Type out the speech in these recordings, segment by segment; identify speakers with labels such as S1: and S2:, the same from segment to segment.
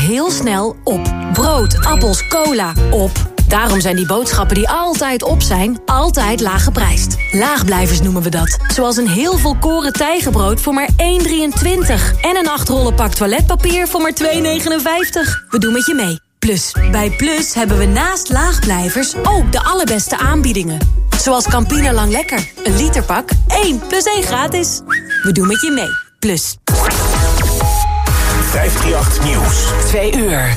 S1: heel snel op. Brood, appels, cola, op. Daarom zijn die boodschappen die altijd op zijn, altijd laag geprijsd. Laagblijvers noemen we dat. Zoals een heel volkoren tijgenbrood voor maar 1,23. En een 8 rollen pak toiletpapier voor maar 2,59. We doen met je mee. Plus, bij Plus hebben we naast laagblijvers ook de allerbeste aanbiedingen. Zoals Campina Lang Lekker. Een literpak, 1 plus 1 gratis. We doen met je mee. Plus.
S2: 538 Nieuws.
S1: 2 uur.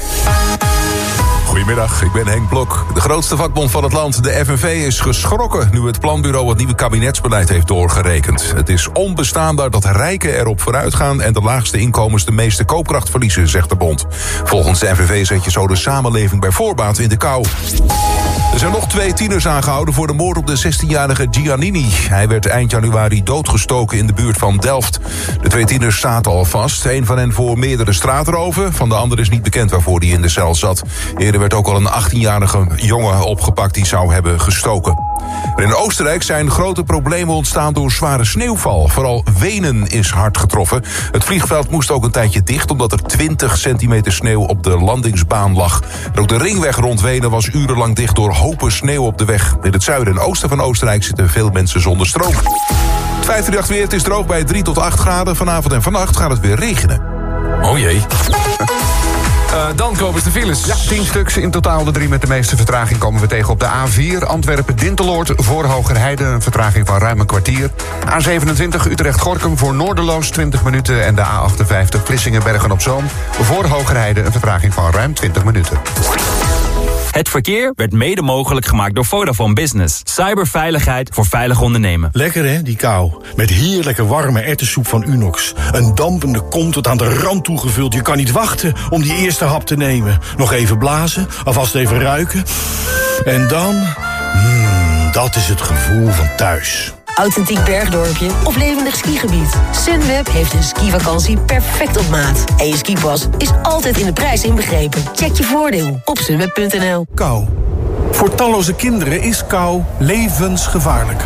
S3: Goedemiddag, ik ben Henk Blok. De grootste vakbond van het land, de FNV, is geschrokken... nu het planbureau het nieuwe kabinetsbeleid heeft doorgerekend. Het is onbestaanbaar dat rijken erop vooruit gaan... en de laagste inkomens de meeste koopkracht verliezen, zegt de bond. Volgens de FNV zet je zo de samenleving bij voorbaat in de kou. Er zijn nog twee tieners aangehouden voor de moord op de 16-jarige Giannini. Hij werd eind januari doodgestoken in de buurt van Delft. De twee tieners zaten al vast. Een van hen voor meerdere straatroven. Van de ander is niet bekend waarvoor hij in de cel zat. Eerder werd ook al een 18-jarige jongen opgepakt die zou hebben gestoken. in Oostenrijk zijn grote problemen ontstaan door zware sneeuwval. Vooral Wenen is hard getroffen. Het vliegveld moest ook een tijdje dicht... omdat er 20 centimeter sneeuw op de landingsbaan lag. En ook de ringweg rond Wenen was urenlang dicht... door hopen sneeuw op de weg. In het zuiden en oosten van Oostenrijk zitten veel mensen zonder stroom. Het 538 weer, het is droog bij 3 tot 8 graden. Vanavond en vannacht gaat het weer regenen.
S4: Oh jee. Uh, dan komen de files.
S5: Ja, 10 stuks in totaal. De drie met de meeste vertraging komen we tegen op de A4. Antwerpen-Dinteloord voor Hogerheide. Een vertraging van ruim een kwartier. A27 Utrecht-Gorkum voor Noorderloos 20 minuten. En de A58 Vlissingen-Bergen-op-Zoom voor Hogerheide. Een vertraging van ruim 20 minuten.
S6: Het verkeer werd mede mogelijk gemaakt door Vodafone Business. Cyberveiligheid voor veilig ondernemen.
S7: Lekker hè, die kou. Met heerlijke warme ertessoep van Unox. Een dampende kom tot aan de rand toegevuld. Je kan niet wachten om die eerste hap te nemen. Nog even blazen, alvast even ruiken. En dan... Mmm, dat is het gevoel van thuis
S8: authentiek bergdorpje of levendig skigebied. Sunweb heeft een skivakantie perfect op maat. En je skipas is altijd in de prijs inbegrepen. Check je voordeel op sunweb.nl.
S9: Kou. Voor talloze kinderen is kou levensgevaarlijk.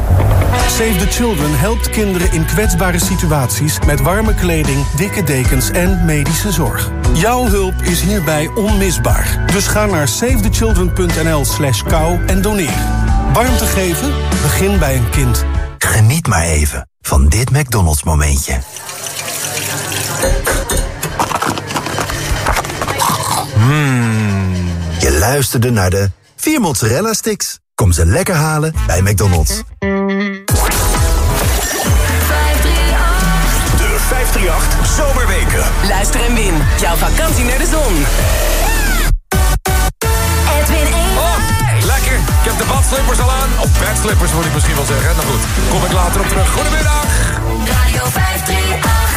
S9: Save the Children helpt kinderen in kwetsbare situaties... met warme kleding, dikke dekens en medische zorg. Jouw hulp is hierbij onmisbaar. Dus ga naar savethechildren.nl slash kou en doneer. Warmte geven? Begin bij een kind.
S10: Geniet maar even van dit McDonald's momentje. Mmm. Je luisterde naar de 4 mozzarella sticks. Kom ze lekker halen bij McDonald's.
S2: De 538 Zomerweken.
S8: Luister en win. Jouw vakantie naar de zon.
S4: Badslippers al aan. Of badslippers moet ik misschien wel zeggen. Nou goed, kom ik later op terug. Goedemiddag. Radio 538.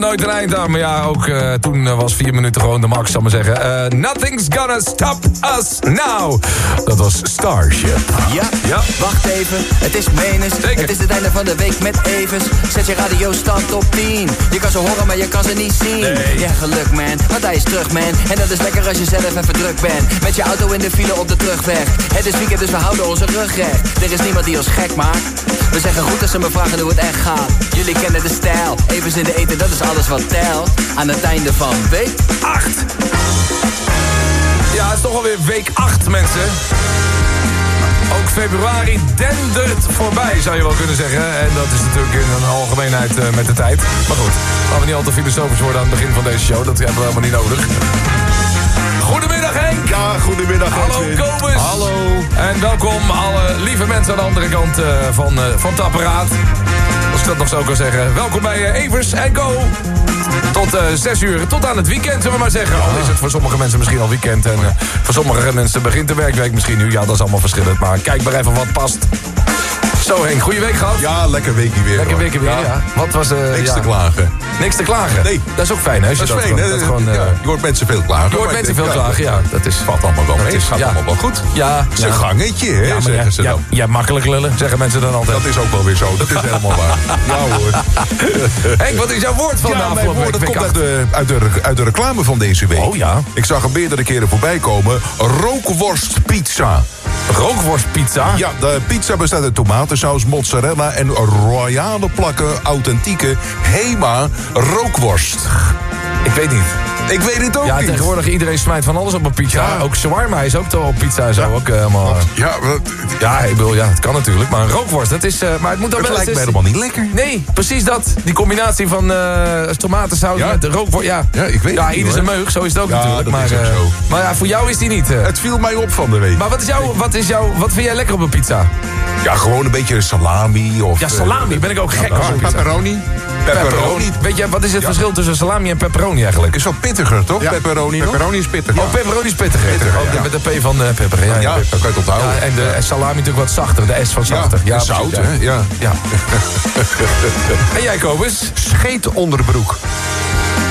S11: maar nooit een eind aan. Maar ja, ook eh, toen eh, was vier minuten gewoon de max, zal ik maar zeggen. Eh, nothing's gonna stop us now. Dat was Starship.
S12: Ja,
S11: Ja.
S12: wacht even, het is menens.
S11: Zeker.
S12: Het is het einde van de week met Evers. Zet je radio stand op 10. Je kan ze horen, maar je kan ze niet zien.
S11: Nee.
S12: Ja, geluk man, want hij is terug man. En dat is lekker als je zelf even druk bent. Met je auto in de file op de terugweg. Het is weekend, dus we houden onze rug recht. Er is niemand die ons gek maakt. We zeggen goed als ze me vragen hoe het echt gaat. Jullie kennen de stijl, Evers in de eten, dat is alles wat telt. Aan het einde van week
S11: 8. Ja, het is toch alweer week 8, mensen. Ook februari dendert voorbij, zou je wel kunnen zeggen. En dat is natuurlijk in een algemeenheid eh, met de tijd. Maar goed, laten we niet al te filosofisch worden aan het begin van deze show. Dat hebben we helemaal niet nodig. Goedemiddag Henk.
S3: Ja, goedemiddag.
S11: Hallo. Kobus.
S3: Hallo.
S11: En welkom alle lieve mensen aan de andere kant eh, van, eh, van het apparaat. Ik dat nog zo kan zeggen. Welkom bij eh, Evers en Go. Tot eh 6 uur, tot aan het weekend zullen we maar zeggen. Al is het voor sommige mensen misschien al weekend. En eh, voor sommige mensen begint de werkweek misschien nu. Ja, dat is allemaal verschillend. Maar kijk maar even wat past. Zo Henk, goede week gehad?
S3: Ja, lekker weekje weer.
S11: Lekker weekje weer, ja. Wat was... eh,
S3: Niks
S11: ja.
S3: te klagen.
S11: Niks te klagen?
S3: Nee.
S11: Dat is ook fijn, hè?
S3: Dat is fijn,
S11: gewoon-
S3: hè?
S11: dat gewoon, eh,
S3: Ja, je hoort mensen veel klagen.
S11: je hoort mensen veel klagen, ja. Dat is...
S3: Valt allemaal wel
S11: Dat
S3: mee.
S11: is-
S3: gaat allemaal wel goed.
S11: Ja,
S3: Zijn gangetje, hè, zeggen ze dan.
S11: ja, makkelijk lullen, zeggen mensen dan altijd.
S3: Dat is ook wel weer zo. Dat is helemaal waar. Ja hoor.
S11: Henk, wat is jouw woord van de afgelopen
S3: dat komt uit de, uit, de, uit de reclame van deze week.
S11: Oh, ja.
S3: Ik zag hem meerdere keren voorbij komen. Rookworstpizza.
S11: Rookworstpizza?
S3: Ja, de pizza bestaat uit tomatensaus, mozzarella en royale plakken authentieke Hema rookworst.
S11: Ik weet niet.
S3: Ik weet het ook
S11: Ja,
S3: niet.
S11: tegenwoordig iedereen smijt van alles op een pizza.
S3: Ja.
S11: Ook shawarma is ook toch op pizza en zo. Ook eh, helemaal... eh,
S3: Ja, wat-
S11: Ja, ik bedoel, ja, het kan natuurlijk. Maar een rookworst, dat is... eh, maar het moet dan
S3: het
S11: wel
S3: lijkt me
S11: eens-
S3: helemaal niet lekker.
S11: Nee, precies dat. Die combinatie van eh tomatensaus
S3: Ja.
S11: met de rookworst. Ja,
S3: Ja, ik weet
S11: ja
S3: het
S11: ieder zijn meug, zo is het ook
S3: Ja,
S11: natuurlijk. maar,
S3: is ook zo.
S11: maar ja, voor jou is die niet.
S3: Het viel mij op van de week.
S11: maar wat is jouw, wat is jouw, wat vind jij lekker op een pizza?
S3: Ja, gewoon een beetje salami of...
S11: Ja, salami ben ik ook gek op pizza.
S5: pepperoni.
S3: Pepperoni.
S11: Weet je, wat is het
S3: Ja.
S11: verschil tussen salami en pepperoni eigenlijk?
S3: Is wel pittiger, toch?
S5: Ja,
S3: Pepperoni?
S5: Pepperoni is pittig.
S11: Oh, pepperoni is pittiger.
S3: Pittiger,
S11: Oh,
S3: ja.
S11: Met de P van eh pepper. Ja,
S3: Ja, dat kan je het onthouden.
S11: Ja, en de salami natuurlijk wat zachter. De S van zachter.
S3: Ja, zout,
S11: ja.
S3: hè? Ja.
S11: Ja. en jij, Kobus?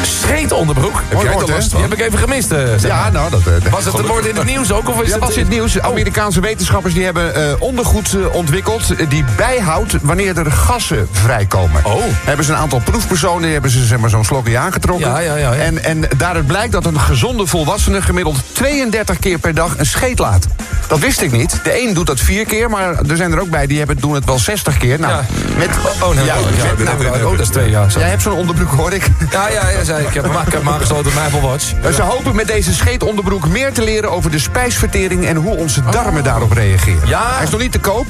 S5: Scheetonderbroek.
S11: Scheetonderbroek? Heb jij er last
S5: hè?
S11: van? Die heb ik even gemist. eh,
S5: Ja, nou, dat... eh,
S11: Was het een woord in het nieuws ook? Of is
S5: Ja,
S11: het
S5: dat is het nieuws.
S11: Oh.
S5: Amerikaanse wetenschappers die hebben eh, ondergoed ontwikkeld... die bijhoudt wanneer er gassen vrijkomen.
S11: Oh.
S5: Hebben ze een aantal proefpersonen, die hebben ze zeg maar, zo'n slokje aangetrokken.
S11: Ja, ja, ja, ja.
S5: En, en daaruit blijkt dat een gezonde volwassene... gemiddeld 32 keer per dag een scheet laat. Dat wist ik niet. De een doet dat vier keer, maar er zijn er ook bij... die hebben, doen het wel 60 keer. Nou,
S11: Ja.
S5: met,
S11: Oh, nee,
S5: Ja,
S11: oh, ja,
S5: met-
S11: dat-
S5: nou,
S11: oh, dat is twee jaar.
S5: Jij hebt zo'n onderbroek, hoor ik.
S11: Ja, ja, ja, zei ik. Heb hem, ik heb hem aangesloten op mijn Apple Watch.
S5: Ze hopen met deze scheetonderbroek meer te leren over de spijsvertering... en hoe onze darmen daarop reageren.
S11: Ja.
S5: Hij is nog niet te koop,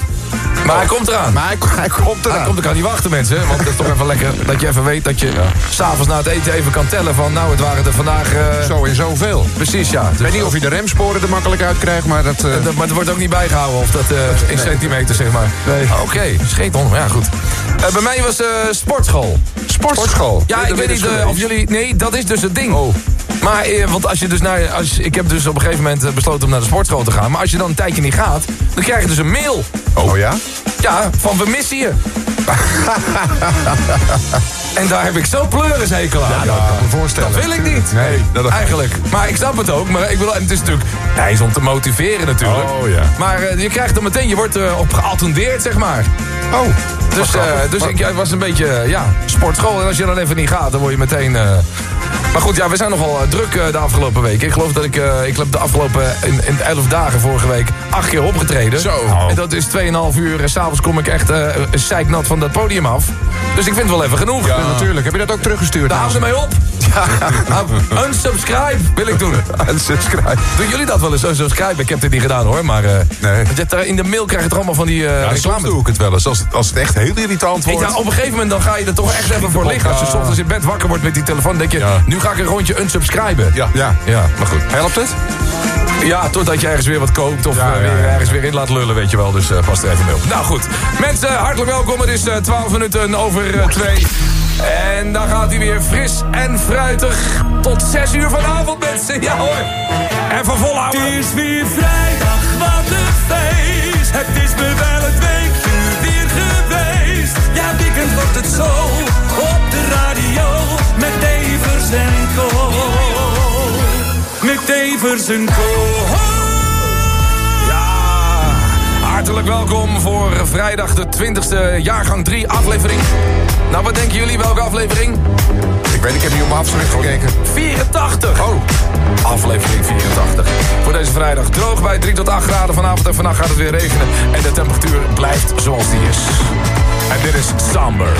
S11: Maar hij komt eraan.
S5: maar hij, hij komt eraan.
S11: Hij komt, ik kan niet wachten, mensen. Want het is toch even lekker dat je even weet dat je s'avonds na het eten even kan tellen van... nou, het waren er vandaag... eh,
S5: Zo en zoveel.
S11: Precies, ja.
S5: Ik
S11: Dus,
S5: weet niet of je de remsporen er makkelijk uit krijgt, maar dat... eh,
S11: dat- maar het wordt ook niet bijgehouden of dat eh, in centimeter, zeg maar.
S5: Nee.
S11: Oké, scheeton, ja goed. Bij mij was sportschool.
S5: sportschool.
S11: Ja, ik weet niet eh, of jullie... Nee, dat is dus het ding.
S5: Oh.
S11: Maar, eh, want als je dus naar... Als, ik heb dus op een gegeven moment eh, besloten om naar de sportschool te gaan. Maar als je dan een tijdje niet gaat, dan krijg je dus een mail.
S5: Oh ja?
S11: Ja, van we missen je. en daar heb ik zo pleurishekel aan.
S5: Ja, dat kan ik me voorstellen.
S11: Dat wil ik niet.
S5: Nee,
S3: dat-
S11: Eigenlijk. Maar ik snap het ook. Maar ik wil, en het is natuurlijk... Hij is om te motiveren natuurlijk.
S3: Oh, ja.
S11: Maar eh, je krijgt dan meteen... Je wordt eh, op geattendeerd, zeg maar.
S5: Oh.
S11: Dus, eh, dus ik het was een beetje, eh, ja, sportschool. En als je dan even niet gaat, dan word je meteen... eh, Maar goed, ja, we zijn nogal druk de afgelopen week. Ik geloof dat ik, ik heb de afgelopen in, in 11 dagen vorige week acht keer opgetreden.
S3: Zo.
S11: En dat is 2,5 uur. En s'avonds kom ik echt eh zeiknat van dat podium af. Dus ik vind het wel even genoeg.
S5: Ja, natuurlijk. Heb je dat ook teruggestuurd?
S11: Daar houden ze mee op. Ja. Unsubscribe wil ik doen.
S5: Unsubscribe.
S11: Doen jullie dat wel eens, unsubscribe? Ik heb dit niet gedaan hoor, maar... eh,
S3: Nee.
S11: in de mail krijg je toch allemaal van die eh
S3: Ja,
S11: reclame.
S3: doe ik het wel eens. Als het, als het echt heel irritant
S11: Ik,
S3: wordt.
S11: ja, op een gegeven moment dan ga je er toch echt even voor liggen. Als je
S3: Ja.
S11: ochtends in bed wakker wordt met die telefoon, denk je...
S3: Ja.
S11: nu ga ik een rondje unsubscriben.
S3: Ja.
S5: Ja.
S11: Ja, maar goed.
S5: Helpt het?
S11: Ja, totdat je ergens weer wat koopt of
S3: Ja,
S11: eh,
S3: ja,
S11: weer
S3: ja.
S11: ergens weer in laat lullen, weet je wel. Dus eh pas er even mee op. Nou goed, mensen, hartelijk welkom. Het is eh, 12 minuten over eh, 2. En dan gaat hij weer fris en fruitig. Tot 6 uur vanavond, mensen. Ja hoor. Even volhouden.
S13: Het is weer vrijdag, wat een feest. Het is me wel het weekje. Ja, weekend wordt het zo. Op de radio, met Evers en Co. Met Evers en Co.
S11: Ja, hartelijk welkom voor vrijdag de 20e jaargang 3 aflevering. Nou, wat denken jullie? Welke aflevering?
S5: Ik weet, ik heb niet op mijn afschrift gekeken.
S11: 84. Oh. Aflevering 84. Voor deze vrijdag droog bij 3 tot 8 graden vanavond en vannacht gaat het weer regenen. En de temperatuur blijft zoals die is. En dit is Samber.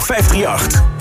S8: 538.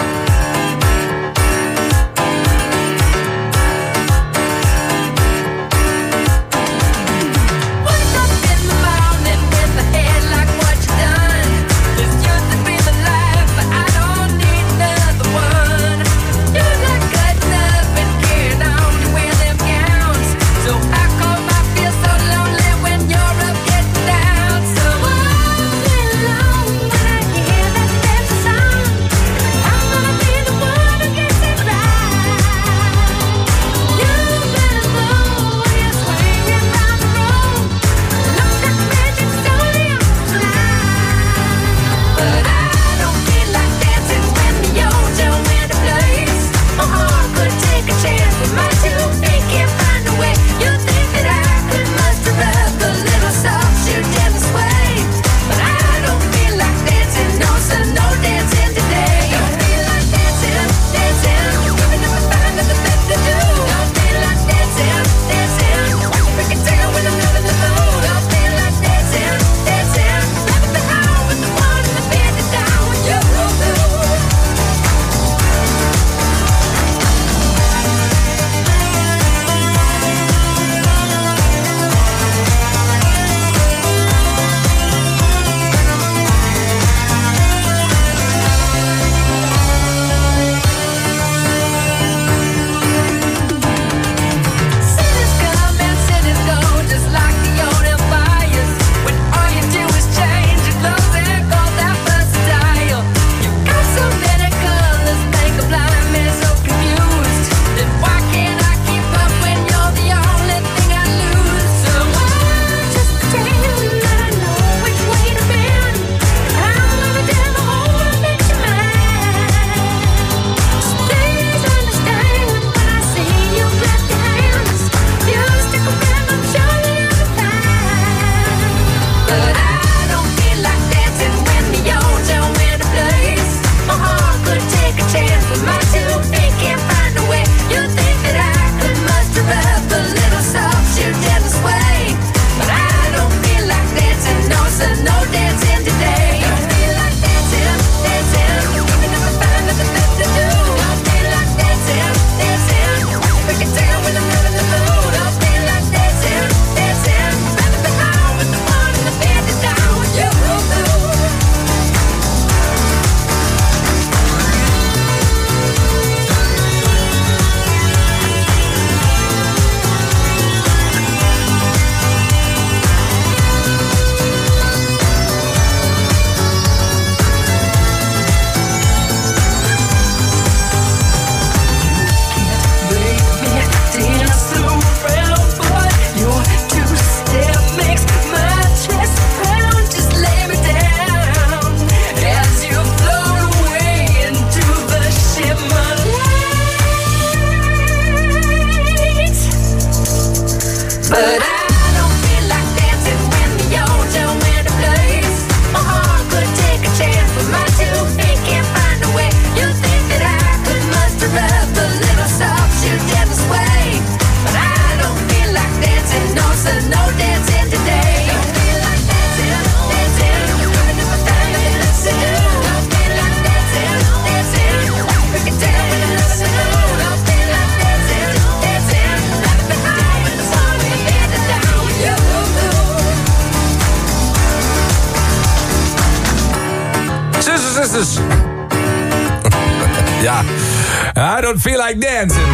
S11: Like dancing.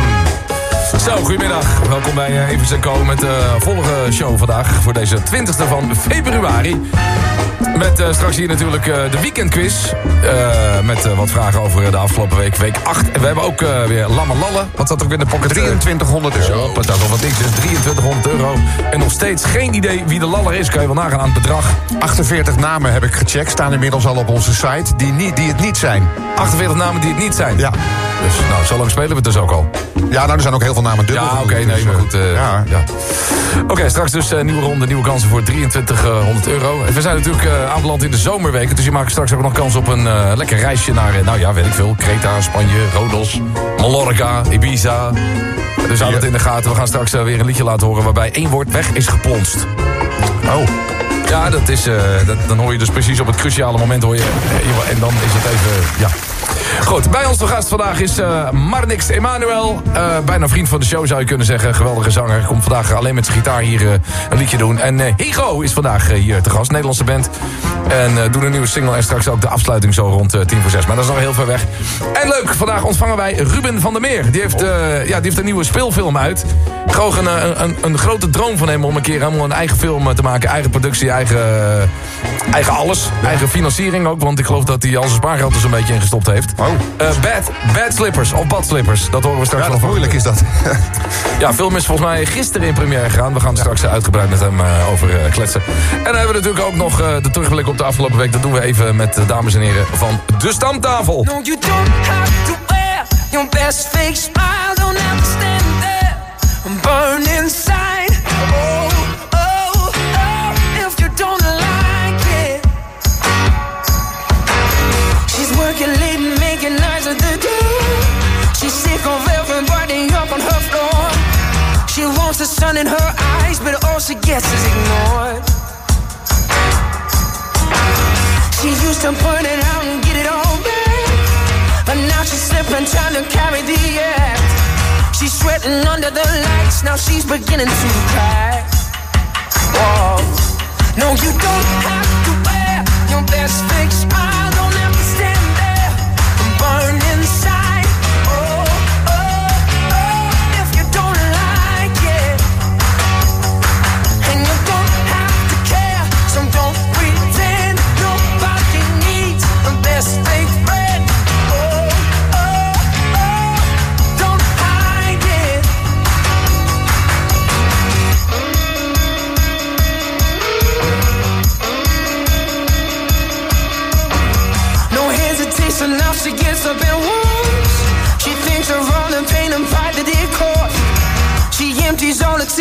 S11: Zo, goedemiddag. Welkom bij eh, Evers Co. met de volgende show vandaag. Voor deze 20e van februari. Met eh, straks hier natuurlijk eh, de weekendquiz. Eh, met eh, wat vragen over de afgelopen week, week 8. En we hebben ook eh, weer Lamme Lalle. Wat zat ook in de pocket?
S14: 2300 euro.
S11: Zo, dat is al wat niks. is 2300 euro. En nog steeds geen idee wie de laller is. Kan je wel nagaan aan het bedrag.
S14: 48 namen heb ik gecheckt, staan inmiddels al op onze site, die, niet, die het niet zijn.
S11: 48 namen die het niet zijn?
S14: Ja.
S11: Dus nou, zo lang spelen we het dus ook al.
S14: Ja, nou, er zijn ook heel veel namen dubbel.
S11: Ja, oké, nee,
S14: Dus,
S11: maar
S14: eh,
S11: goed. eh,
S14: ja.
S11: ja. Oké, straks dus eh, nieuwe ronde, nieuwe kansen voor 2300 euro. En we zijn natuurlijk aanbeland in de zomerweken. Dus je maakt straks ook nog kans op een lekker reisje naar, nou ja, weet ik veel. Kreta, Spanje, Rodos, Mallorca, Ibiza. Dus houd het in de gaten. We gaan straks weer een liedje laten horen waarbij één woord weg is geplonst.
S14: Oh.
S11: Ja, dat is, dat, dan hoor je dus precies op het cruciale moment hoor je. en dan is het even, ja. Goed, bij ons de gast vandaag is eh Marnix Emanuel. Eh, bijna vriend van de show zou je kunnen zeggen. Geweldige zanger. Komt vandaag alleen met zijn gitaar hier eh, een liedje doen. En Higo is vandaag hier te gast. Nederlandse band. En doen een nieuwe single. En straks ook de afsluiting zo rond tien voor zes. Maar dat is nog heel ver weg. En leuk, vandaag ontvangen wij Ruben van der Meer. Die heeft, ja, die heeft een nieuwe speelfilm uit. Gewoon een, een, een, grote droom van hem om een keer helemaal een eigen film te maken. Eigen productie, eigen, eigen alles. Eigen financiering ook. Want ik geloof dat hij al zijn spaargeld er zo'n beetje in gestopt heeft.
S14: Oh.
S11: Eh, bad, bad Slippers of Bad Slippers. Dat horen we straks
S14: Ja,
S11: nog
S14: moeilijk is dat.
S11: Ja, film is volgens mij gisteren in première gegaan. We gaan er straks uitgebreid met hem eh, over eh, kletsen. En dan hebben we natuurlijk ook nog eh, de terugblik op de afgelopen week. Dat doen we even met de dames en heren van de stamtafel.
S15: No, you don't have to wear your best fake smile. Don't have to stand there and burn inside. She's sick of everybody up on her floor. She wants the sun in her eyes, but all she gets is ignored. She used to point it out and get it all back. But now she's slipping, trying to carry the act. She's sweating under the lights, now she's beginning to crack. Whoa. No, you don't have to wear your best fake smile. Don't have to stand there and burn inside.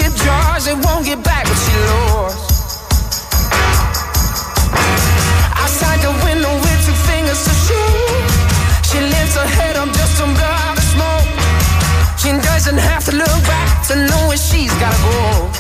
S15: Tip jars and won't get back what she lost. Outside the window with two fingers to shoot. She lifts her head up just to blow the smoke. She doesn't have to look back to know where she's gotta go.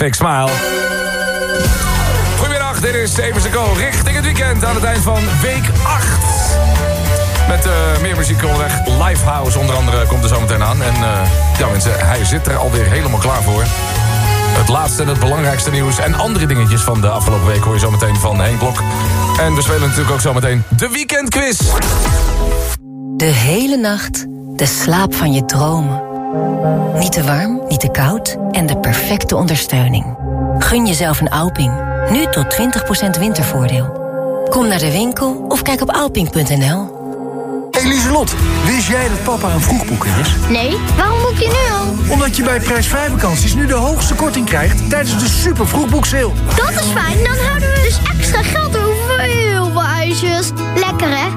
S15: Fake Smile.
S11: Goedemiddag, dit is Evers Co. Richting het weekend aan het eind van week 8. Met eh, meer muziek onderweg. Lifehouse onder andere komt er zo meteen aan. En eh, ja mensen, hij zit er alweer helemaal klaar voor. Het laatste en het belangrijkste nieuws en andere dingetjes van de afgelopen week... hoor je zo meteen van Henk Blok. En we spelen natuurlijk ook zo meteen de weekendquiz.
S16: De hele nacht de slaap van je dromen. Niet te warm, niet te koud en de perfecte ondersteuning. Gun jezelf een Alping. Nu tot 20% wintervoordeel. Kom naar de winkel of kijk op alping.nl.
S17: Hey Lieselot, wist jij dat papa een vroegboeker is?
S18: Nee, waarom boek je nu al?
S17: Omdat je bij prijsvrij vakanties nu de hoogste korting krijgt tijdens de super vroegboekseil.
S18: Dat is fijn, dan houden we dus extra geld over voor heel veel ijsjes. Lekker hè?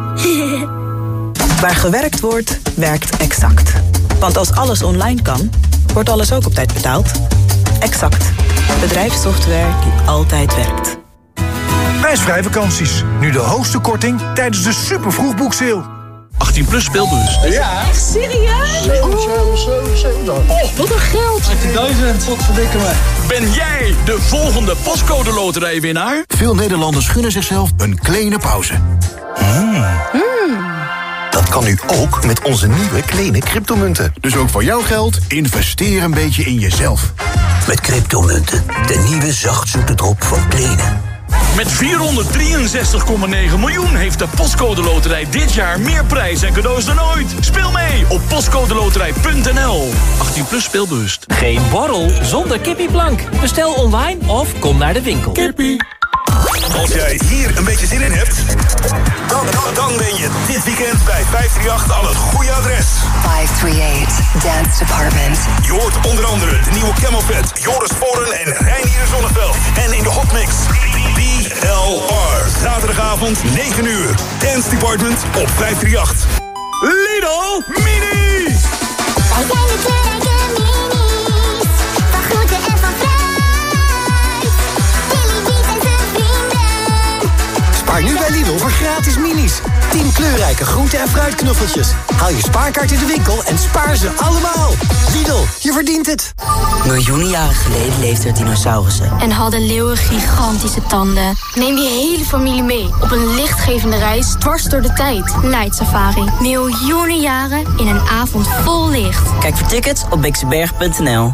S19: Waar gewerkt wordt, werkt exact. Want als alles online kan, wordt alles ook op tijd betaald. Exact. Bedrijfssoftware die altijd werkt.
S9: Prijsvrij vakanties. Nu de hoogste korting tijdens de super vroegboekseil.
S13: 18 plus speelbus.
S18: Ja. Echt serieus? Oh, wat een geld.
S13: 18.000. Wat verdikken me. Ben jij de volgende postcode loterijwinnaar?
S20: Veel Nederlanders gunnen zichzelf een kleine pauze.
S10: Dat kan nu ook met onze nieuwe kleine cryptomunten.
S20: Dus ook voor jouw geld, investeer een beetje in jezelf.
S10: Met cryptomunten, de nieuwe zachtzoete drop van Kleene.
S13: Met 463,9 miljoen heeft de Postcode Loterij dit jaar meer prijs en cadeaus dan ooit. Speel mee op postcodeloterij.nl. 18 plus speelbewust.
S21: Geen borrel zonder kippieplank. Bestel online of kom naar de winkel. Kippie.
S22: Als jij hier een beetje zin in hebt, dan, dan, dan ben je dit weekend bij 538 aan het goede adres.
S23: 538 Dance Department.
S22: Je hoort onder andere de nieuwe Camel Fat, Joris Voren en Reinier Zonneveld. En in de hotmix, DLR. Zaterdagavond, 9 uur. Dance Department op 538. Lidl Mini!
S24: Spaar nu bij Lidl voor gratis minis. 10 kleurrijke groente- en fruitknuffeltjes. Haal je spaarkaart in de winkel en spaar ze allemaal. Lidl, je verdient het.
S25: Miljoenen jaren geleden leefden er dinosaurussen.
S18: En hadden leeuwen gigantische tanden. Neem je hele familie mee op een lichtgevende reis dwars door de tijd. Night Safari. Miljoenen jaren in een avond vol licht.
S25: Kijk voor tickets op bixenberg.nl.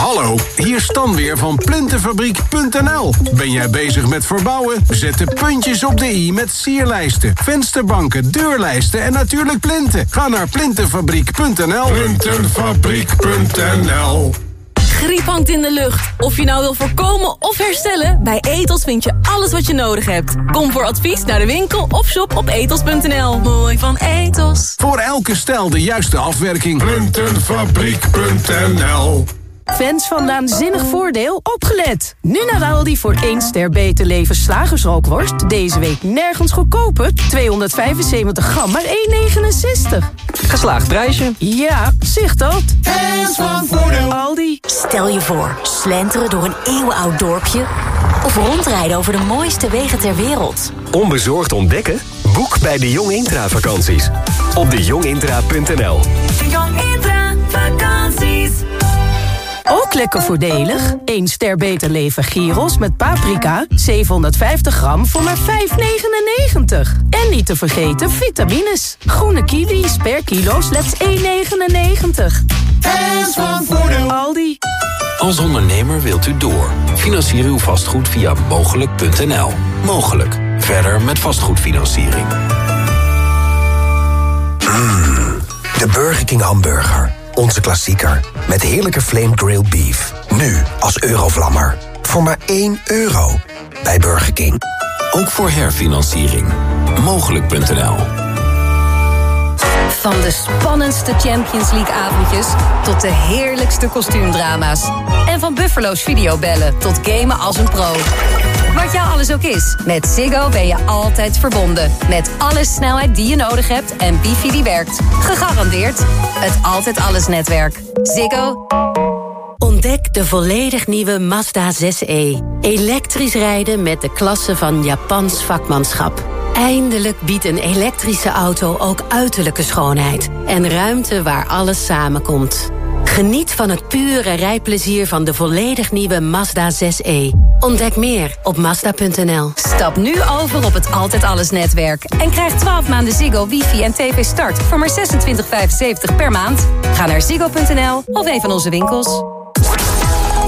S26: Hallo, hier Stan weer van Plintenfabriek.nl. Ben jij bezig met verbouwen? Zet de puntjes op de i met sierlijsten, vensterbanken, deurlijsten en natuurlijk plinten. Ga naar Plintenfabriek.nl. Plintenfabriek.nl
S1: Griep hangt in de lucht. Of je nou wil voorkomen of herstellen, bij Etos vind je alles wat je nodig hebt. Kom voor advies naar de winkel of shop op etos.nl. Mooi van Etos.
S26: Voor elke stijl de juiste afwerking. Plintenfabriek.nl
S27: Fans van Naanzinnig Voordeel, opgelet! Nu naar Aldi voor 1 ster beter leven slagersrookworst. Deze week nergens goedkoper. 275 gram, maar 1,69.
S21: Geslaagd prijsje.
S27: Ja, zicht dat. Fans van Voordeel. Aldi.
S8: Stel je voor, slenteren door een eeuwenoud dorpje... of rondrijden over de mooiste wegen ter wereld.
S28: Onbezorgd ontdekken? Boek bij de Jong Intra vakanties. Op dejongintra.nl
S29: De Jong Intra vakanties.
S27: Ook lekker voordelig. 1 ster beter leven gyros met paprika. 750 gram voor maar 5,99. En niet te vergeten vitamines. Groene kiwis per kilo slechts 1,99. Fans van Voordeel. Aldi.
S6: Als ondernemer wilt u door. Financier uw vastgoed via mogelijk.nl. Mogelijk. Verder met vastgoedfinanciering.
S10: De Burger King hamburger. Onze klassieker. Met heerlijke flame grilled beef. Nu als eurovlammer. Voor maar 1 euro. Bij Burger King.
S6: Ook voor herfinanciering. Mogelijk.nl.
S8: Van de spannendste Champions League avondjes tot de heerlijkste kostuumdrama's. En van Buffalo's videobellen tot gamen als een pro. Wat jou alles ook is, met Ziggo ben je altijd verbonden. Met alle snelheid die je nodig hebt en wifi die werkt. Gegarandeerd het Altijd Alles netwerk. Ziggo.
S30: Ontdek de volledig nieuwe Mazda 6e. Elektrisch rijden met de klasse van Japans vakmanschap. Eindelijk biedt een elektrische auto ook uiterlijke schoonheid. En ruimte waar alles samenkomt. Geniet van het pure rijplezier van de volledig nieuwe Mazda 6e. Ontdek meer op Mazda.nl.
S8: Stap nu over op het Altijd Alles netwerk. En krijg 12 maanden Ziggo, wifi en tv start voor maar 26,75 per maand. Ga naar ziggo.nl of een van onze winkels.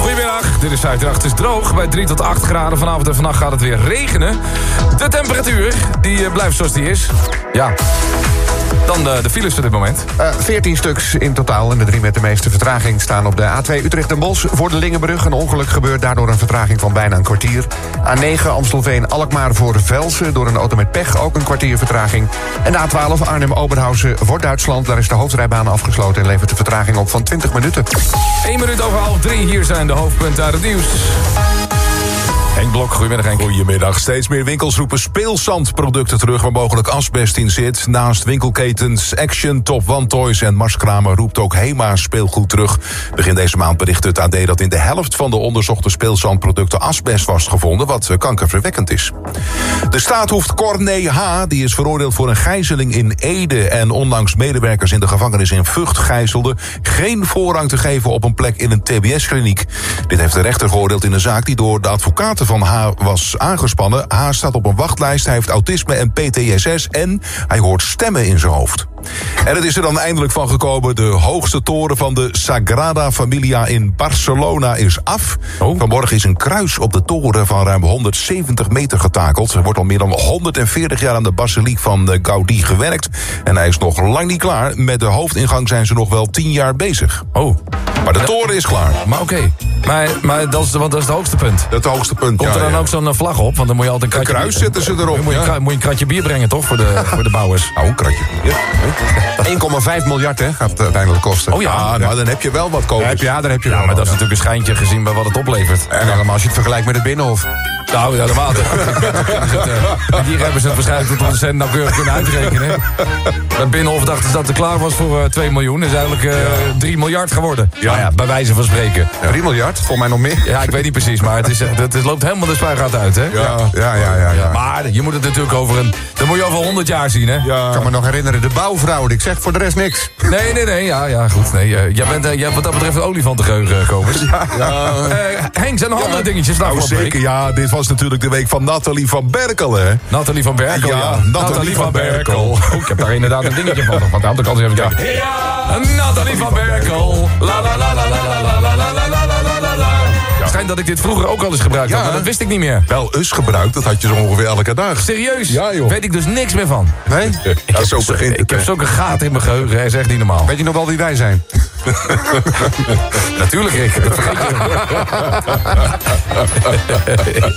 S11: Goedemiddag. Dit is 58. Het is droog bij 3 tot 8 graden. Vanavond en vannacht gaat het weer regenen. De temperatuur, die eh, blijft zoals die is. Ja. Dan de, de files voor dit moment.
S5: Eh 14 stuks in totaal en de drie met de meeste vertraging staan op de A2 Utrecht en Bos voor de Lingenbrug. Een ongeluk gebeurt daardoor een vertraging van bijna een kwartier. A9 Amstelveen Alkmaar voor Velsen door een auto met pech ook een kwartier vertraging. En de A12 Arnhem Oberhausen voor Duitsland. Daar is de hoofdrijbaan afgesloten en levert de vertraging op van 20 minuten.
S11: 1 minuut over half 3. Hier zijn de hoofdpunten uit het nieuws. Henk Blok, goedemiddag Henk.
S3: Goedemiddag. Steeds meer winkels roepen speelzandproducten terug... waar mogelijk asbest in zit. Naast winkelketens Action, Top One Toys en Marskramer... roept ook Hema speelgoed terug. Begin deze maand bericht het AD dat in de helft van de onderzochte speelzandproducten asbest was gevonden... wat eh, kankerverwekkend is. De staat hoeft Corné H., die is veroordeeld voor een gijzeling in Ede... en onlangs medewerkers in de gevangenis in Vught gijzelde... geen voorrang te geven op een plek in een TBS-kliniek. Dit heeft de rechter geoordeeld in een zaak die door de advocaten van H was aangespannen. H staat op een wachtlijst, hij heeft autisme en PTSS... en hij hoort stemmen in zijn hoofd. En het is er dan eindelijk van gekomen. De hoogste toren van de Sagrada Familia in Barcelona is af. Vanmorgen is een kruis op de toren van ruim 170 meter getakeld. Er wordt al meer dan 140 jaar aan de basiliek van eh, Gaudí gewerkt. En hij is nog lang niet klaar. Met de hoofdingang zijn ze nog wel 10 jaar bezig.
S11: Oh.
S3: Maar de toren is klaar.
S11: Maar oké. Maar, maar dat, is, want dat is het hoogste punt.
S3: Dat is het hoogste punt,
S11: Komt
S3: ja,
S11: er dan
S3: ja.
S11: ook zo'n eh, vlag op? Want dan moet je altijd een
S3: Een
S11: kratje...
S3: kruis zetten ze erop,
S11: Moet je, een
S3: ja.
S11: moet je een kratje bier brengen, toch? Voor de, voor de bouwers.
S3: Nou, een kratje bier.
S5: 1,5 miljard hè, gaat het uiteindelijk kosten.
S11: Oh ja.
S3: Ah, nou, dan heb je wel wat kopers.
S5: Je- ja, daar heb je
S11: Ja,
S5: wel
S11: maar dat is natuurlijk een schijntje gezien bij wat het oplevert.
S5: En allemaal als je het vergelijkt met het Binnenhof.
S11: Nou, ja, de water. En hier hebben ze het waarschijnlijk tot ontzettend nauwkeurig kunnen uitrekenen. Bij Binnenhof dachten ze dat het klaar was voor eh, 2 miljoen. is eigenlijk eh 3 miljard geworden. Ja. ja, bij wijze van spreken.
S5: 3 miljard, voor mij nog meer.
S11: Ja, ik weet niet precies, maar het, is, het, het loopt helemaal de spuigaat uit, hè?
S5: Ja, ja, ja, ja. ja.
S11: Maar je moet het natuurlijk over een... Dat moet je over 100 jaar zien, hè?
S5: Ik kan me nog herinneren, de bouwvrouw. Ik zeg voor de rest niks.
S11: Nee, nee, nee. Ja, ja goed. Nee, eh, jij, bent, eh, jij hebt wat dat betreft een olifantengeheugen, eh, Kobus. Ja. Henk, zijn er nog andere dingetjes? Nou,
S3: Nou, zeker, ja. Dit was natuurlijk de week van Nathalie van Berkel, hè?
S11: Nathalie van Berkel, ja.
S3: Ja, Nathalie van Berkel.
S11: Oh, ik heb daar inderdaad een dingetje van. Van de andere kant even kijken. Ja, Nathalie van Berkel. La la la la la la la la la la la la la. Dat ik dit vroeger ook al eens gebruikt had, maar dat wist ik niet meer.
S3: Wel eens gebruikt, dat had je zo ongeveer elke dag.
S11: Serieus?
S3: Ja, joh.
S11: Weet ik dus niks meer van.
S5: Nee?
S3: Ja, zo begint
S11: Ik
S3: het.
S11: heb zulke gaten in mijn geheugen, hij is echt niet normaal.
S5: Weet je nog wel wie wij zijn?
S11: Natuurlijk, Rick. Dat vergeet je.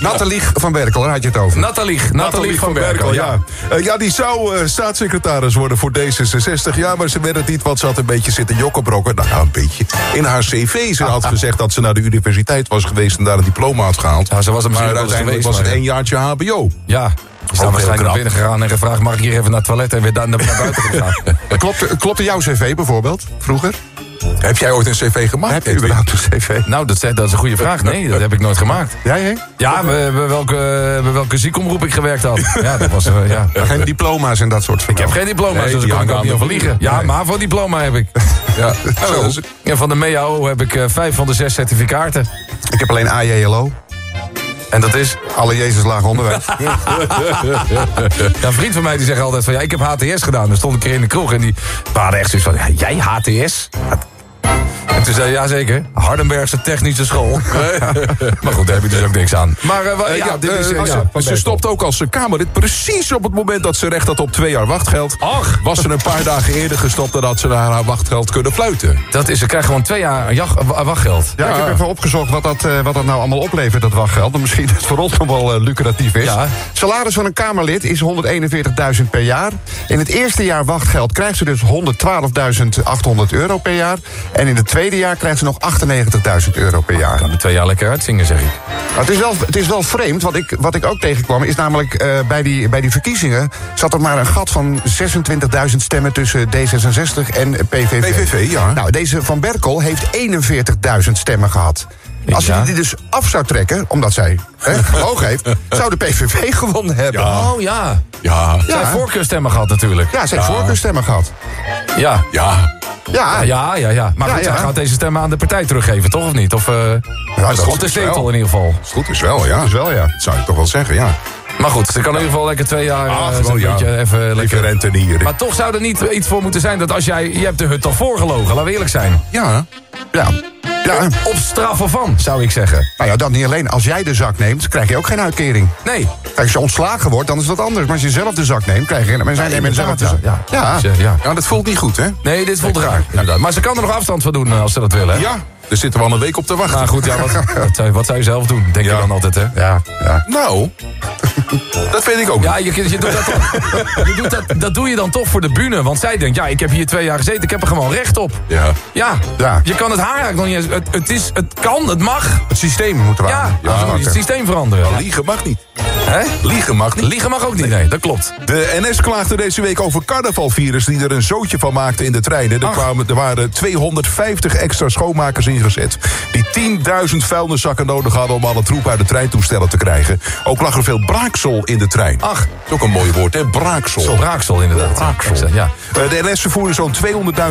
S5: Nathalie van Berkel, daar had je het over.
S11: Nathalie, Nathalie van Berkel, ja.
S3: Eh, ja, die zou eh, staatssecretaris worden voor D66. Ja, maar ze werd het niet, want ze had een beetje zitten jokkenbrokken. Nou ja, een beetje. In haar cv. Ze had gezegd dat ze naar de universiteit was geweest... en daar een diploma had gehaald.
S11: Ja, ze was er
S3: maar uiteindelijk
S11: geweest,
S3: was het één jaartje hbo.
S11: Ja, ze zijn waarschijnlijk naar binnen gegaan en gevraagd... mag ik hier even naar het toilet en weer daar naar buiten gegaan.
S5: Klopte, klopte jouw cv bijvoorbeeld, vroeger?
S3: Heb jij ooit een cv gemaakt?
S5: Heb je überhaupt een cv?
S11: Nou, dat, is- dat is een goede vraag. Nee, dat heb ik nooit gemaakt.
S5: Jij, hè?
S11: Ja, bij, welke, bij welke ziekomroep ik gewerkt had. Ja, dat was... eh, ja.
S5: Geen diploma's en dat soort
S11: Ik heb geen diploma,
S3: Nee,
S11: dus daar kan ik ook niet over liegen. Ja,
S3: Nee.
S11: maar voor diploma heb ik.
S3: Ja, zo.
S11: Ja, van de MEAO heb ik eh, vijf van de zes certificaten.
S5: Ik heb alleen AJLO.
S11: En dat is...
S5: Alle Jezus laag onderwijs.
S11: Ja, een vriend van mij die zegt altijd van... ja, ik heb HTS gedaan. Dan stond ik een keer in de kroeg en die waren echt zoiets van... ja, jij HTS? En toen zei hij, ja zeker, Hardenbergse Technische School. maar goed, daar heb je dus ook niks aan. Maar eh,
S3: Eh,
S11: ja,
S3: ja,
S11: dit is...
S3: eh,
S11: ja,
S3: ze, ze stopt ook als Kamerlid precies op het moment dat ze recht had op twee jaar wachtgeld.
S11: Ach.
S3: Was ze een paar dagen eerder gestopt dan had ze naar haar wachtgeld kunnen fluiten.
S11: Dat is, ze krijgen gewoon twee jaar wachtgeld.
S5: Ja, ik heb even opgezocht wat dat, wat dat nou allemaal oplevert, dat wachtgeld. En misschien dat het voor ons nog wel lucratief is.
S11: Ja.
S5: Salaris van een Kamerlid is 141.000 per jaar. In het eerste jaar wachtgeld krijgt ze dus 112.800 euro per jaar. En in het tweede jaar krijgt ze nog 98.000 euro per jaar.
S11: Kan er twee jaar lekker uitzingen, zeg ik.
S5: Maar het, is wel, het is wel vreemd, wat ik, wat ik ook tegenkwam... is namelijk eh, bij, die, bij die verkiezingen... zat er maar een gat van 26.000 stemmen tussen D66 en PVV.
S3: PVV, ja.
S5: Nou, deze Van Berkel heeft 41.000 stemmen gehad. Als
S11: Ja.
S5: je die dus af zou trekken, omdat zij hè, hoog heeft... zou de PVV gewonnen hebben.
S3: Ja.
S11: Oh ja.
S3: Ja,
S11: Zij heeft voorkeurstemmen gehad natuurlijk.
S5: Ja, zij heeft voorkeurstemmen gehad.
S11: Ja.
S3: ja.
S5: Ja,
S11: Ja, ja, ja. Maar
S5: Ja,
S11: goed,
S5: ja.
S11: zij gaat deze stemmen aan de partij teruggeven, toch of niet? Of, eh
S5: dat
S11: de
S3: is
S11: zetel
S3: wel.
S11: in ieder geval.
S3: Is goed is wel, ja.
S5: is wel, ja.
S3: Dat zou ik toch wel zeggen, ja.
S11: Maar goed, ze kan in ieder geval lekker twee jaar... eh, zo'n
S3: gewoon, ja.
S11: beetje even
S3: Lekker rentenieren.
S11: Maar toch zou er niet iets voor moeten zijn dat als jij... Je hebt de hut toch voorgelogen, laten we eerlijk zijn.
S3: Ja.
S5: ja. Ja.
S11: Op straffen van, zou ik zeggen.
S5: Nou ja, dat niet alleen. Als jij de zak neemt, krijg je ook geen uitkering.
S11: Nee.
S5: Kijk, als je ontslagen wordt, dan is dat anders. Maar als je zelf de zak neemt, krijg je... Maar zij nemen zelf de zak.
S11: Ja,
S5: Ja.
S11: Eh, ja.
S3: Ja, dat voelt niet goed, hè?
S11: Nee, dit voelt raar. Inderdaad. Maar ze kan er nog afstand van doen eh, als ze dat willen. hè?
S3: Ja, daar zitten we al een week op te wachten.
S11: Maar goed, ja, wat, wat, zou, wat zou je zelf doen? Denk je dan altijd, hè?
S5: Ja, ja.
S3: Nou, dat weet ik ook
S11: Ja, je, je doet dat, je doet dat, dat doe je dan toch voor de bühne. Want zij denkt, ja, ik heb hier twee jaar gezeten, ik heb er gewoon recht op.
S3: Ja.
S11: Ja,
S5: Ja.
S11: je kan het haar eigenlijk nog niet eens... Het, het, is, het kan, het mag.
S5: Het systeem moet er
S11: Ja, ja het systeem veranderen.
S3: Liegen mag niet.
S11: Hè?
S3: Liegen mag niet.
S11: Liegen mag ook niet, nee, dat klopt.
S3: De NS klaagde deze week over carnavalvirus die er een zootje van maakte in de treinen. Er, kwamen, er waren 250 extra schoonmakers ingezet. Die 10.000 vuilniszakken nodig hadden om alle troep uit de treintoestellen te krijgen. Ook lag er veel braaksel in de trein.
S11: Ach.
S3: Dat is ook een mooi woord, hè? Braaksel.
S11: Zo braaksel inderdaad.
S3: Braaksel.
S11: Ja.
S3: Eh, De NS vervoerde zo'n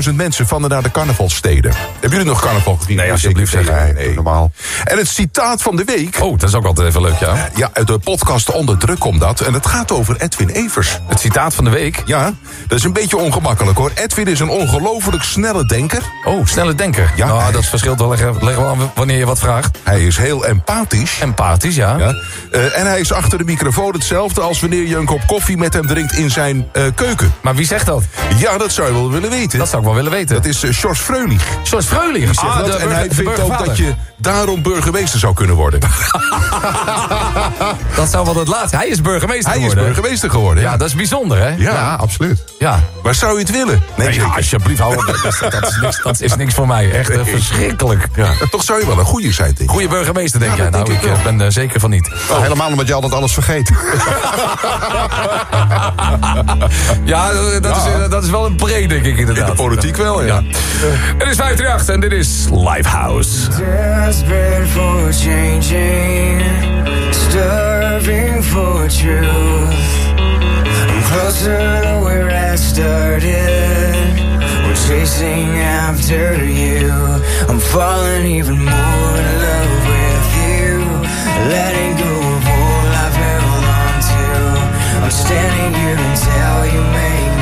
S3: 200.000 mensen van en naar de carnavalsteden. Hebben jullie nog carnaval gezien?
S11: Nee, alsjeblieft
S3: Zeker.
S11: zeg.
S3: Nee,
S5: Normaal.
S3: En het citaat van de week...
S11: Oh, dat is ook altijd even leuk, ja.
S3: Ja, uit de podcast Onder Druk komt dat. En het gaat over Edwin Evers.
S11: Het citaat van de week.
S3: Ja, dat is een beetje ongemakkelijk hoor. Edwin is een ongelooflijk snelle denker.
S11: Oh, snelle denker.
S3: Ja,
S11: nou, dat
S3: is-
S11: verschilt wel leggen, leggen we aan wanneer je wat vraagt.
S3: Hij is heel empathisch.
S11: Empathisch, ja.
S3: Ja. Eh, en hij is achter de microfoon hetzelfde als wanneer je een kop koffie met hem drinkt in zijn eh, keuken.
S11: Maar wie zegt dat?
S3: Ja, dat zou je wel willen weten.
S11: Dat zou ik wel willen weten.
S3: Dat is uh, Sjors Freulich.
S11: Sjors Freulich. Ah,
S3: dat. en hij vindt ook dat je daarom burgemeester zou kunnen worden.
S11: Dat zou wel het laatste. Hij is burgemeester
S3: hij is
S11: geworden. hè?
S3: burgemeester geworden.
S11: Ja, dat is bijzonder, hè?
S3: Ja.
S5: absoluut.
S11: Ja.
S3: Maar zou je het willen? Nee,
S11: ja, alsjeblieft, hou op. Dat, is- dat, is niks, dat is niks voor mij. Echt eh, verschrikkelijk.
S3: Ja. Toch zou je wel een goede zijn, denk ik.
S11: Goeie burgemeester, denk
S3: Ja,
S11: jij? Nou,
S3: denk
S11: ik
S3: ik
S11: eh, ben er zeker van niet.
S5: Nou, helemaal omdat je altijd alles vergeet.
S11: Ja, dat, dat Is, eh, dat is wel een pre, denk ik inderdaad.
S3: In de politiek wel, ja.
S11: Het is 538 en dit is Lifehouse.
S15: Desperate for changing, starving for truth. I'm closer to where I started. We're chasing after you. I'm falling even more in love with you. Letting go of all I've held on to. I'm standing here until you make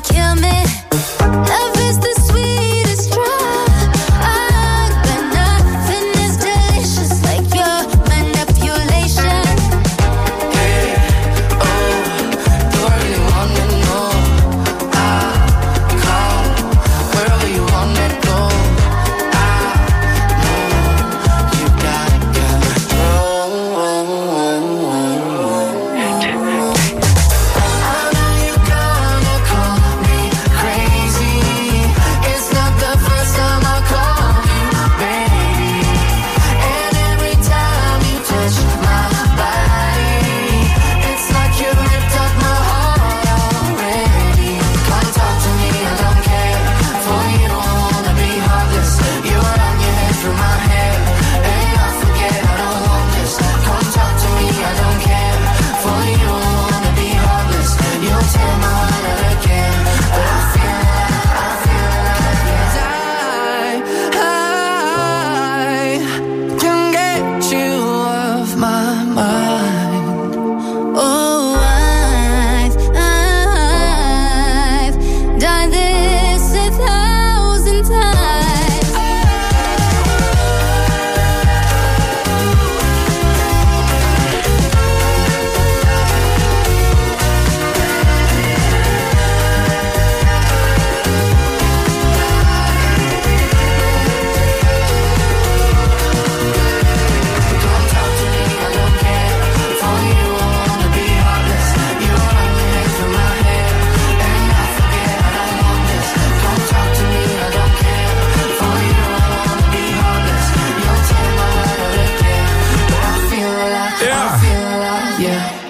S15: kill me.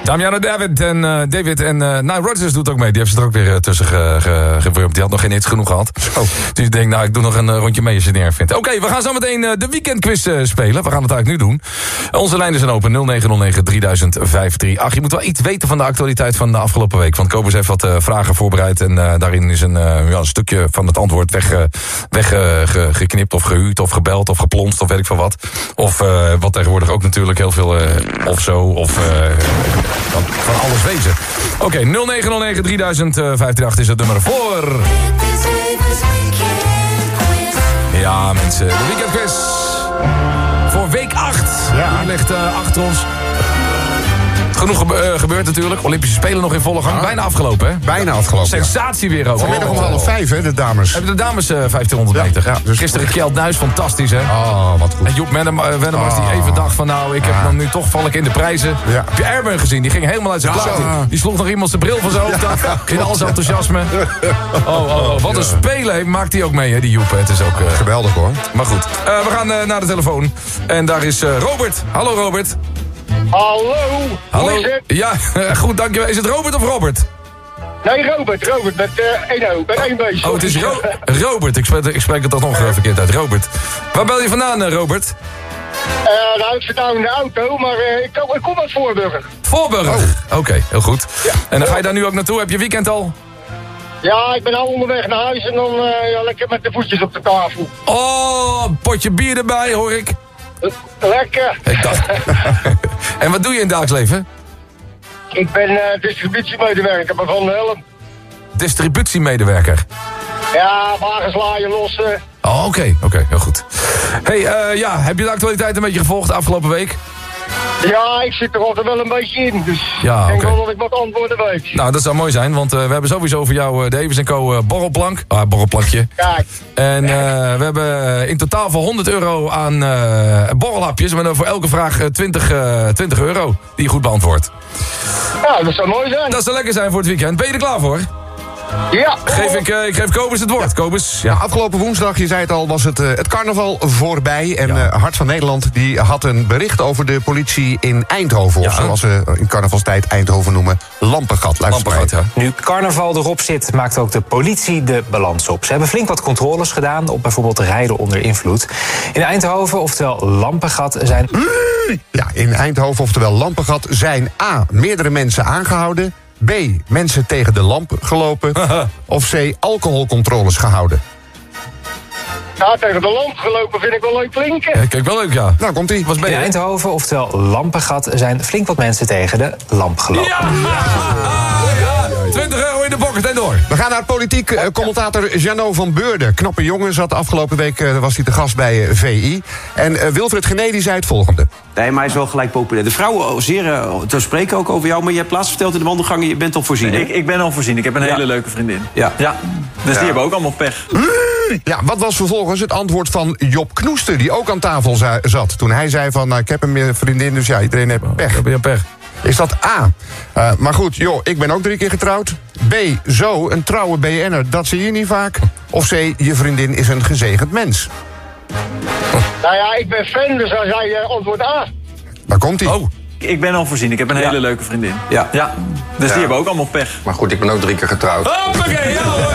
S11: Damiano David en eh, David en uh, Rodgers doet ook mee. Die heeft ze er ook weer eh, tussen ge, ge, gewurmd. Die had nog geen hits genoeg gehad. Dus ik denk, nou, ik doe nog een rondje mee als je het niet erg vindt. Oké, we gaan zo meteen de weekendquiz spelen. We gaan het eigenlijk nu doen. Onze lijnen zijn open. 0909 3053. Ach, je moet wel iets weten van de actualiteit van de afgelopen week. Want Kobus heeft wat vragen voorbereid. En daarin is een, ja, een stukje van het antwoord weggeknipt weg, of gehuurd of gebeld of geplonst of weet ik veel wat. Of wat tegenwoordig ook natuurlijk heel veel of zo of kan van alles wezen. Oké, 0909 3058 is het nummer voor... Ja, mensen, de weekendquiz. Voor week 8. Ja. Die ligt eh, achter ons. Genoeg gebe- eh, gebeurd natuurlijk. Olympische Spelen nog in volle gang. Bijna afgelopen, hè?
S5: Bijna afgelopen, ja.
S11: Sensatie weer ook.
S5: Vanmiddag om half vijf, hè, de dames.
S11: Hebben de dames eh, 1500 meter. Gisteren Kjeld Nuis, fantastisch, hè?
S5: Oh, wat goed.
S11: En Joep Wennem- eh, Wennemars die
S5: Oh.
S11: even dacht van... nou, ik heb dan nu toch val ik in de prijzen. Heb je Erben gezien? Die ging helemaal uit zijn
S5: Ja,
S11: plaat. Die- sloeg nog iemand zijn bril van zijn hoofd af. In al zijn enthousiasme. Oh, oh, oh, wat een spelen maakt hij ook mee, hè, die Joep. Het is ook...
S5: Geweldig, hoor.
S11: Maar goed, we gaan naar de telefoon. En daar is Robert. Hallo, Robert.
S31: Hallo,
S11: Hallo.
S31: hoe is het?
S11: Ja, goed, dankjewel. Is het Robert of Robert?
S31: Nee, Robert, Robert, met eh één O, met één beestje.
S11: Oh, het is Ro- Robert. Ik spreek, ik spreek het toch nog eh, verkeerd uit. Robert. Waar bel je vandaan, eh, Robert?
S31: Eh, nou, ik zit nou in de auto, maar eh, ik, kom, ik kom uit Voorburg.
S11: Voorburg. Oké, heel goed. En dan ga je daar nu ook naartoe? Heb je weekend al?
S31: Ja, ik ben al onderweg naar huis en dan eh, ja, lekker met de voetjes op de tafel.
S11: Oh, potje bier erbij, hoor ik.
S31: Lekker.
S11: Ik dacht... en wat doe je in het dagelijks leven?
S31: Ik ben eh, distributiemedewerker bij Van Helm.
S11: Distributiemedewerker.
S31: Ja, wagens laaien, lossen.
S11: Oh, oké. Oké, heel goed. hey, eh, ja, heb je de actualiteit een beetje gevolgd de afgelopen week?
S31: Ja, ik zit er altijd wel een beetje in. Dus
S11: Ja,
S31: ik denk wel dat ik wat antwoorden weet.
S11: Nou, dat zou mooi zijn, want eh, we hebben sowieso voor jou de Evers Co. eh, borrelplank. Ah, borrelplankje.
S31: Kijk.
S11: En we hebben in totaal voor 100 euro aan borrelhapjes. Maar dan voor elke vraag eh, 20, eh, 20 euro die je goed beantwoordt.
S31: Ja, dat zou mooi zijn.
S11: Dat zou lekker zijn voor het weekend. Ben je er klaar voor?
S31: Ja.
S11: Geef ik, eh, ik geef Kobus het woord. Kobus, ja.
S5: Afgelopen woensdag, je zei het al, was het, eh, het carnaval voorbij. En eh, Hart van Nederland die had een bericht over de politie in Eindhoven. Of zoals ze in carnavalstijd Eindhoven noemen, Lampengat. Luister maar even.
S32: Nu carnaval erop zit, maakt ook de politie de balans op. Ze hebben flink wat controles gedaan op bijvoorbeeld rijden onder invloed. In Eindhoven, oftewel Lampengat, zijn...
S5: Ja, in Eindhoven, oftewel Lampengat, zijn A. meerdere mensen aangehouden. B. mensen tegen de lamp gelopen. of C. alcoholcontroles gehouden.
S31: Ja, tegen de lamp gelopen vind ik wel leuk klinken.
S11: kijk, wel leuk, ja.
S5: Nou, komt ie.
S11: Was
S32: In Eindhoven, oftewel Lampengat, zijn flink wat mensen tegen de lamp gelopen.
S11: 20 euro in de pocket en door.
S5: We gaan naar politiek. Eh, commentator Jano van Beurden. Knappe jongen, zat afgelopen week eh, was hij te gast bij eh, VI. En eh, Wilfred Gené die zei het volgende.
S33: Nee, maar hij is wel gelijk populair. De vrouwen zeer eh, te spreken ook over jou, maar je hebt laatst verteld in de wandelgangen, je bent al voorzien.
S34: Ik, ik ben al voorzien. Ik heb een
S33: Ja.
S34: hele leuke vriendin.
S33: Ja.
S34: ja. Dus
S5: Ja.
S34: die hebben ook allemaal pech.
S5: Ja, wat was vervolgens het antwoord van Job Knoester, die ook aan tafel za- zat. Toen hij zei van, nou, ik heb een vriendin, dus ja, iedereen heeft pech.
S11: Heb je pech?
S5: Is dat A? Eh, maar goed, joh, ik ben ook drie keer getrouwd. B, zo, een trouwe BN'er, dat zie je niet vaak. Of C, je vriendin is een gezegend mens.
S31: Nou ja, ik ben fan, dus hij zei antwoord A.
S5: Daar komt hij.
S11: Oh.
S34: Ik ben al voorzien. Ik heb een
S33: Ja.
S34: hele leuke vriendin.
S33: Ja.
S34: ja. Dus die hebben ook allemaal pech.
S35: Maar goed, ik ben ook drie keer getrouwd.
S11: Hoppakee, ja hoor.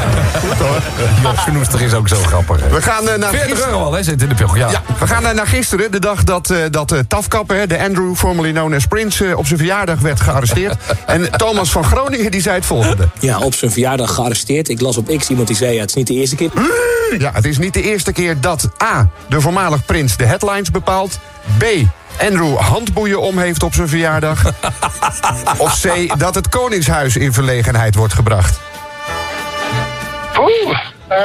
S11: Job Knoester is ook zo grappig. hè.
S5: We gaan eh, naar
S11: 40
S5: gisteren.
S11: euro al, hè, zit in de pjoeg. Ja.
S5: Ja, we gaan eh, naar gisteren, de dag dat, eh dat eh, Tafkapper, hè, de Andrew, formerly known as Prince, op zijn verjaardag werd gearresteerd. en Thomas van Groningen die zei het volgende.
S36: Ja, op zijn verjaardag gearresteerd. Ik las op X iemand die zei, ja, het is niet de eerste keer.
S5: Ja, het is niet de eerste keer dat A. de voormalig prins de headlines bepaalt. B. Andrew handboeien om heeft op zijn verjaardag. of C. dat het Koningshuis in verlegenheid wordt gebracht.
S31: Oeh, eh,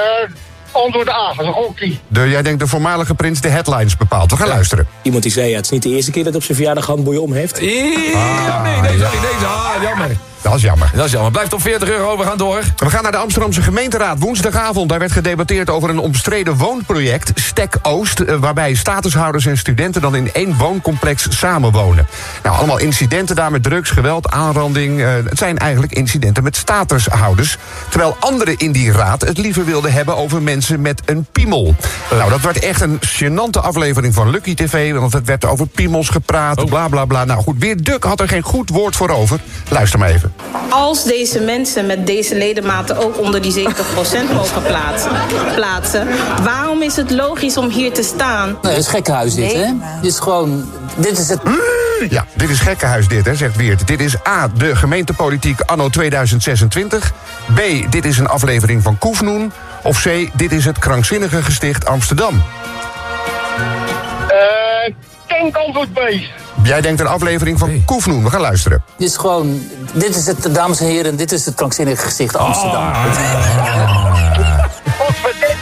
S31: antwoord A, dat is een gokkie.
S5: De, jij denkt de voormalige prins de headlines bepaalt. We gaan luisteren.
S36: Iemand die zei, ja, het is niet de eerste keer dat op zijn verjaardag handboeien om heeft.
S11: Ja, nee, deze, sorry, deze. Ah, jammer.
S5: Dat is jammer.
S11: Dat is jammer. Blijft op 40 euro, we gaan door.
S5: We gaan naar de Amsterdamse gemeenteraad woensdagavond. Daar werd gedebatteerd over een omstreden woonproject, Stek Oost... eh, waarbij statushouders en studenten dan in één wooncomplex samenwonen. Nou, allemaal incidenten daar met drugs, geweld, aanranding. eh, het zijn eigenlijk incidenten met statushouders. Terwijl anderen in die raad het liever wilden hebben over mensen met een piemel. Nou, dat werd echt een gênante aflevering van Lucky TV... want het werd over piemels gepraat, bla bla bla. Nou goed, weer Duk had er geen goed woord voor over. Luister maar even.
S37: Als deze mensen met deze ledematen ook onder die 70% mogen plaatsen, plaatsen, waarom is het logisch om hier te staan?
S36: Nee, het is gekkenhuis dit, hè? Dit is gewoon... Dit is het...
S5: Ja, dit is gekkenhuis dit, hè, zegt Weert. Dit is A, de gemeentepolitiek anno 2026. B, dit is een aflevering van Koefnoen. Of C, dit is het krankzinnige gesticht Amsterdam.
S31: Eh, ik denk antwoord B.
S5: Jij denkt een aflevering van Koefnoen. We gaan luisteren.
S36: Dit is gewoon... Dit is het, dames en heren, dit is het krankzinnige gezicht Amsterdam.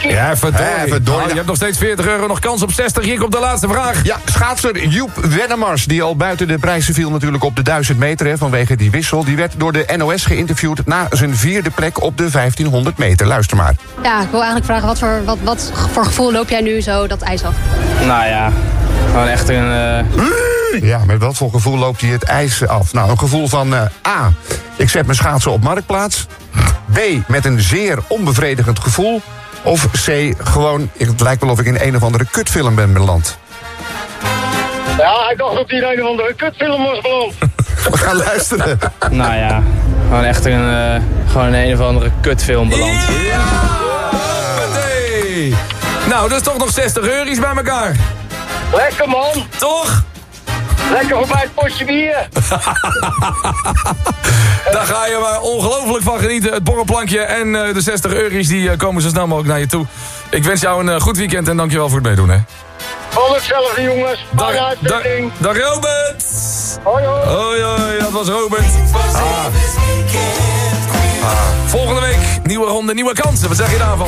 S11: Ja, verdorie.
S5: Verdorie.
S11: Oh, je hebt nog steeds 40 euro, nog kans op 60. Hier komt de laatste vraag.
S5: Ja, schaatser Joep Wennemars, die al buiten de prijzen viel natuurlijk op de 1000 meter hè, vanwege die wissel. Die werd door de NOS geïnterviewd na zijn vierde plek op de 1500 meter. Luister maar.
S38: Ja, ik wil eigenlijk vragen, wat voor, wat, wat voor gevoel loop jij nu zo dat ijs af?
S32: Nou ja, gewoon echt een... eh,
S5: Ja, met wat voor gevoel loopt hij het ijs af? Nou, een gevoel van eh, A. Ik zet mijn schaatsen op marktplaats. B. Met een zeer onbevredigend gevoel. Of C. Gewoon, het lijkt wel of ik in een of andere kutfilm ben beland.
S31: Ja, hij dacht dat hij in een of andere kutfilm was beland.
S5: We gaan luisteren.
S32: nou ja, gewoon echt een, eh, gewoon een, een of andere kutfilm beland.
S11: Hey. Nou, dat is toch nog 60 euro's bij elkaar.
S31: Lekker man.
S11: Toch?
S31: Lekker voorbij het potje bier.
S11: Daar ga je maar ongelooflijk van genieten. Het borrelplankje en eh, de 60 euro's die eh, komen zo snel mogelijk naar je toe. Ik wens jou een eh, goed weekend en dankjewel voor het meedoen. Hè.
S31: Al hetzelfde jongens.
S11: Dag,
S31: uitzending.
S11: dag Robert!
S31: Hoi hoi.
S11: Hoi hoi, dat was Robert. Ah. Ah. Volgende week, nieuwe ronde, nieuwe kansen. Wat zeg je daarvan?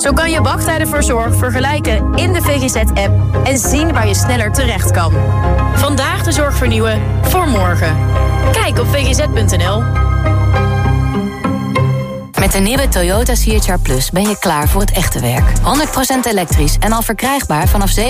S1: Zo kan je wachttijden voor zorg vergelijken in de VGZ-app en zien waar je sneller terecht kan. Vandaag de zorg vernieuwen voor morgen. Kijk op vgz.nl.
S16: Met de nieuwe Toyota CHR Plus ben je klaar voor het echte werk. 100% elektrisch en al verkrijgbaar vanaf 37.995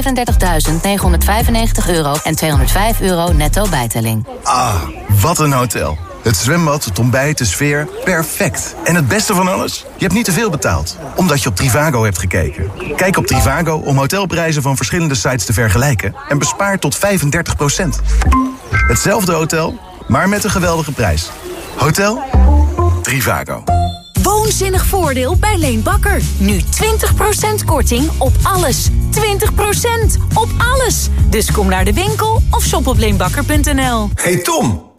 S16: euro en 205 euro netto bijtelling.
S3: Ah, wat een hotel. Het zwembad, het ontbijt, de sfeer, perfect. En het beste van alles? Je hebt niet te veel betaald, omdat je op Trivago hebt gekeken. Kijk op Trivago om hotelprijzen van verschillende sites te vergelijken... en bespaar tot 35% Hetzelfde hotel, maar met een geweldige prijs. Hotel Trivago.
S8: Woonzinnig voordeel bij Leen Bakker. Nu 20% korting op alles. 20% op alles. Dus kom naar de winkel of shop op leenbakker.nl.
S10: Hey Tom,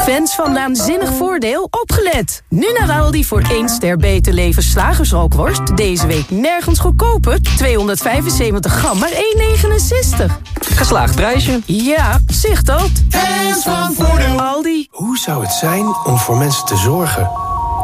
S27: Fans van Naanzinnig Voordeel, opgelet! Nu naar Aldi voor 1 ster beter leven slagersrookworst. Deze week nergens goedkoper. 275 gram, maar 1,69.
S15: Geslaagd prijsje.
S27: Ja, zicht dat.
S15: Fans van Voordeel.
S27: Aldi.
S39: Hoe zou het zijn om voor mensen te zorgen?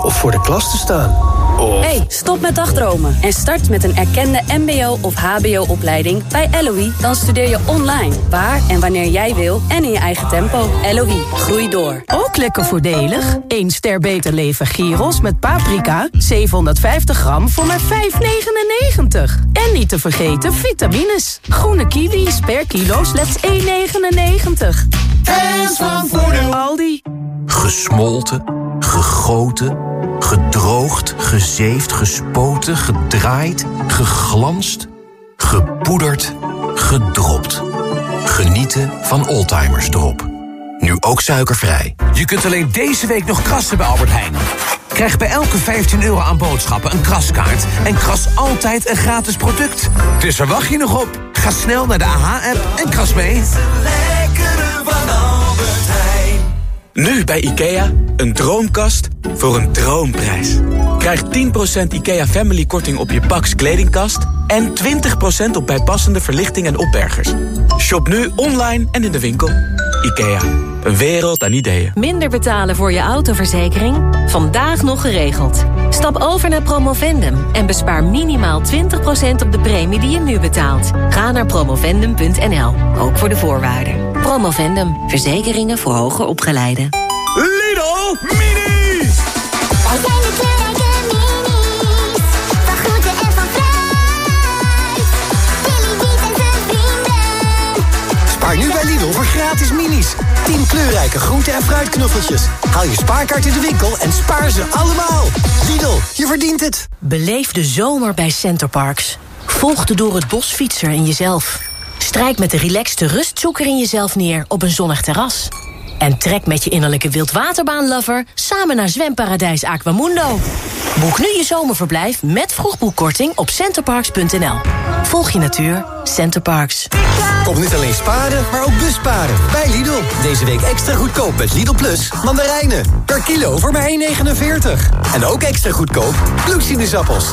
S39: Of voor de klas te staan? Of...
S40: Hey, stop met dagdromen en start met een erkende mbo- of hbo-opleiding bij LOE. Dan studeer je online, waar en wanneer jij wil en in je eigen tempo. LOE, groei door.
S27: Ook lekker voordelig. 1 ster beter leven gyros met paprika. 750 gram voor maar 5,99. En niet te vergeten vitamines. Groene kiwis per kilo slechts 1,99.
S15: Fans van Voordeel.
S27: Aldi.
S41: Gesmolten, gegoten, gedroogd, gezeefd, gespoten, gedraaid, geglanst, gepoederd, gedropt. Genieten van Oldtimers Drop. Nu ook suikervrij.
S42: Je kunt alleen deze week nog krassen bij Albert Heijn. Krijg bij elke 15 euro aan boodschappen een kraskaart... en kras altijd een gratis product. Dus waar wacht je nog op? Ga snel naar de AH-app en kras mee.
S43: Nu bij IKEA, een droomkast voor een droomprijs. Krijg 10% IKEA Family korting op je Pax kledingkast... en 20% op bijpassende verlichting en opbergers. Shop nu online en in de winkel. IKEA, een wereld aan ideeën.
S23: Minder betalen voor je autoverzekering? Vandaag nog geregeld. Stap over naar Promovendum en bespaar minimaal 20% op de premie die je nu betaalt. Ga naar promovendum.nl, ook voor de voorwaarden. Promovendum, verzekeringen voor hoger opgeleiden.
S44: Lidl Mini! Wij zijn de kleurrijke minis. Van groente en van fruit. Biet en zijn vrienden.
S10: Spaar nu bij Lidl voor gratis minis. 10 kleurrijke groente- en fruitknuffeltjes. Haal je spaarkaart in de winkel en spaar ze allemaal. Lidl, je verdient het.
S27: Beleef de zomer bij Centerparks. Volg de door het bos fietser in jezelf. Strijk met de relaxte rustzoeker in jezelf neer op een zonnig terras. En trek met je innerlijke wildwaterbaanlover samen naar zwemparadijs Aquamundo. Boek nu je zomerverblijf met vroegboekkorting op centerparks.nl. Volg je natuur, Centerparks.
S10: Kom niet alleen sparen, maar ook busparen. Bij Lidl. Deze week extra goedkoop met Lidl Plus mandarijnen. Per kilo voor maar 1,49. En ook extra goedkoop bloedsinusappels.